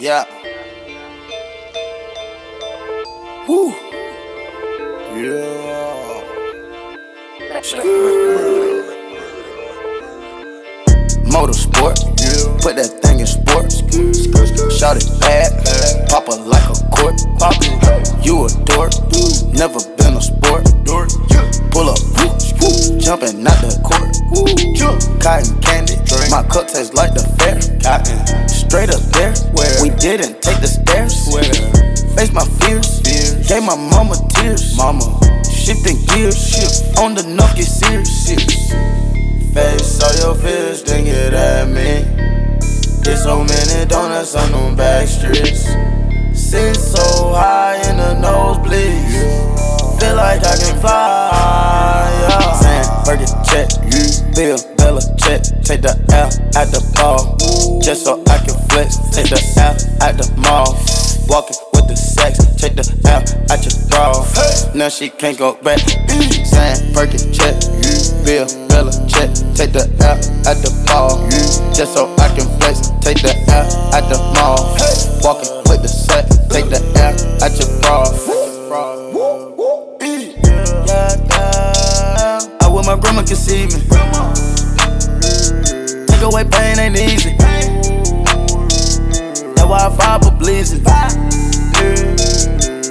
Yeah. Woo. Yeah. Motorsport. Put that thing in sports. Shout it bad. Pop it like a court. Pop it. You a dork. Never been a sport. Pull up. Jumping out the court. Cotton candy. My cup tastes like the fair. Cotton. Straight up there. Where? We didn't take the stairs. Where? Face my fears. Gave my mama tears. Mama. Shifting gears. Shift. On the nuff, get serious. Face all your fears, then get at me. Get so many donuts on them back streets. Sit so high in the nose nosebleeds. Feel like I can fly. Yeah. Saying, check, Bill, Bella check. Take the L at the ball. Just so I can flex. Take the L at the mall. Walking with the sex. Take the L at your bra. Now she can't go back. Saying, Burger check, Bill, Bella check. Take the L at the ball. Just so I can flex. Take the L at the mall. Walking with the set. Take the L at your Fire.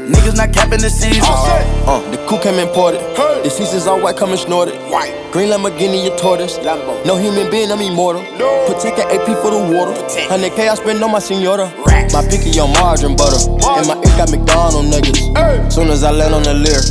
Niggas not capping the season. Uh, the coupe came imported. The seasons all white, coming snorted. White. Green Lamborghini, a tortoise. Lambo. No human being, I'm immortal. No. Protect an AP for the water. Protect. 100K I spend on my senora. My picky on margarine butter. And my ink got McDonald's nuggets. Hey. Soon as I land on the Lear,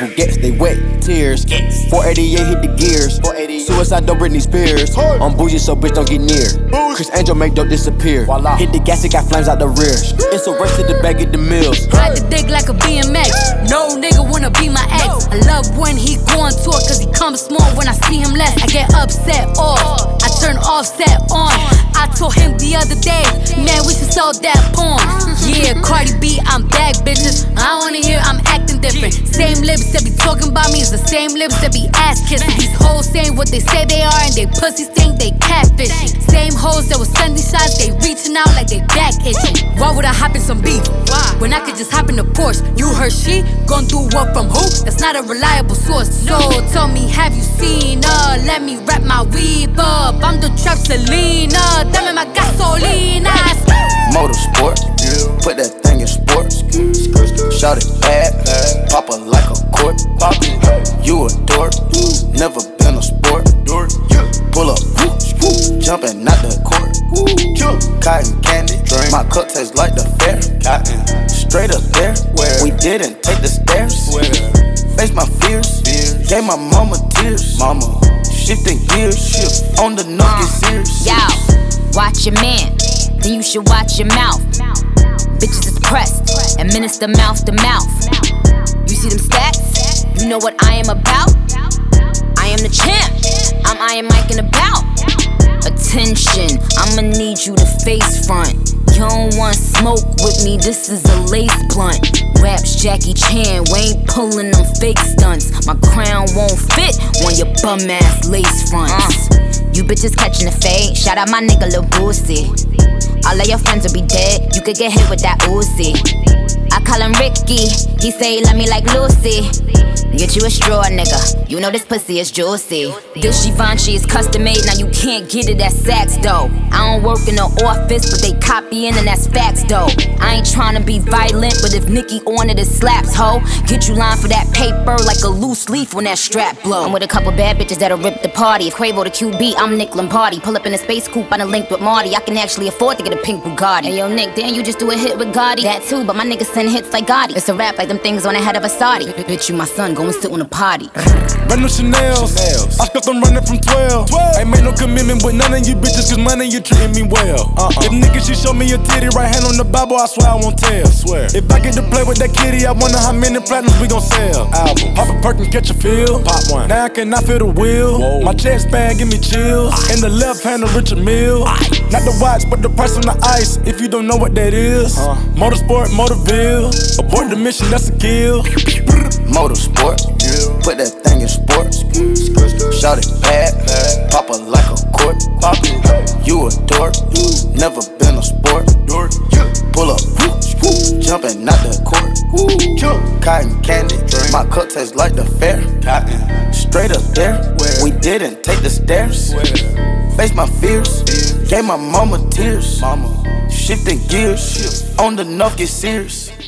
who gets they wet tears. Gets. 488 hit the gears. 488. Suicide don't Britney Spears. I'm bougie, so bitch don't get near. Bougie. Criss Angel make dope disappear. Voila. Hit the gas, it got flames out the rear. It's a race to the bag of the mills. Ride the dick like a BMX. No nigga wanna be my ex. I love when he go on tour cause he comes small when I see him less. I get upset off. I turn offset on. I told him the other day, man, we should sell that porn. Yeah, Cardi B, I'm back, bitches. I wanna lips that be talking about me is the same lips that be ass kissing. These hoes saying what they say they are and they pussies think they catfishing. Same hoes that was sending shots, they reaching out like they back itching. Why would I hop in some beef? Why? When I could just hop in a Porsche. You heard she gon' do what from who? That's not a reliable source. So tell me, have you seen her? Let me wrap my weave up. I'm the trap Selena. Dame my gasolina. Motorsport. Put that thing in sports. Shout it bad. Pop it like a court. Pop it. You a dork. Never been a sport. Pull up. jumpin' out the court. Cotton candy. My cup tastes like the fair. Cotton. Straight up there. We didn't take the stairs. Face my fears. Gave my mama tears. Mama. Shifting gears. Shift on the nuff. Get serious. Yo, watch your man, then you should watch your mouth. Bitches is pressed, administer mouth to mouth. You know what I am about? I am the champ. I'm Iron Mike and about. Attention, I'ma need you to face front. You don't want smoke with me, this is a lace blunt. Raps Jackie Chan, we ain't pulling them fake stunts. My crown won't fit on your bum ass lace fronts. Uh. You bitches catching the fade, shout out my nigga Lil Boosie. All of your friends will be dead, you could get hit with that Uzi. I call him Ricky, he say he love me like Lucy. Get you a straw, nigga. You know this pussy is juicy. This Givenchy is custom made, now you can't get it at Saks though. I don't work in the office, but they copying and that's facts though. I ain't tryna be violent, but if Nicki on it, it slaps, ho. Get you lined for that paper like a loose leaf when that strap blow. I'm with a couple bad bitches that'll rip the party. If Quavo the QB, I'm Nick Lombardi. Pull up in a space coupe, I done linked with Marty. I can actually afford to get a pink Bugatti. Hey yo, Nick, damn, you just do a hit with Gotti. That too, but my niggas send hits like Gotti. It's a rap like them things on the head of a Saudi. Bitch, you my son, go and sit on a potty. Brand new Chanel's. Chanel's. I skipped them running from 12. 12. Ain't made no commitment with none of you bitches, cause money you treating me well. Uh-uh. If niggas, she show me a titty, right hand on the Bible, I swear I won't tell. Swear. If I get to play with that kitty, I wonder how many platinums we gon' sell. Albums. Pop a perk and catch a feel. Pop one. Now I cannot feel the wheel. Whoa. My chest band give me chills. In the left hand, a Richard Mille. Not the watch, but the price on the ice. If you don't know what that is, Huh. Motorsport, Motorville. Abort the mission, that's a kill. Motorsport. Put that thing in sports. Shout it bad. Pop it like a court. You a dork. Never been a sport. not the court. Cotton candy, my cup tastes like the fair. Straight up there, we didn't take the stairs. Face my fears, gave my mama tears. Shifting gears, on the nuff get serious.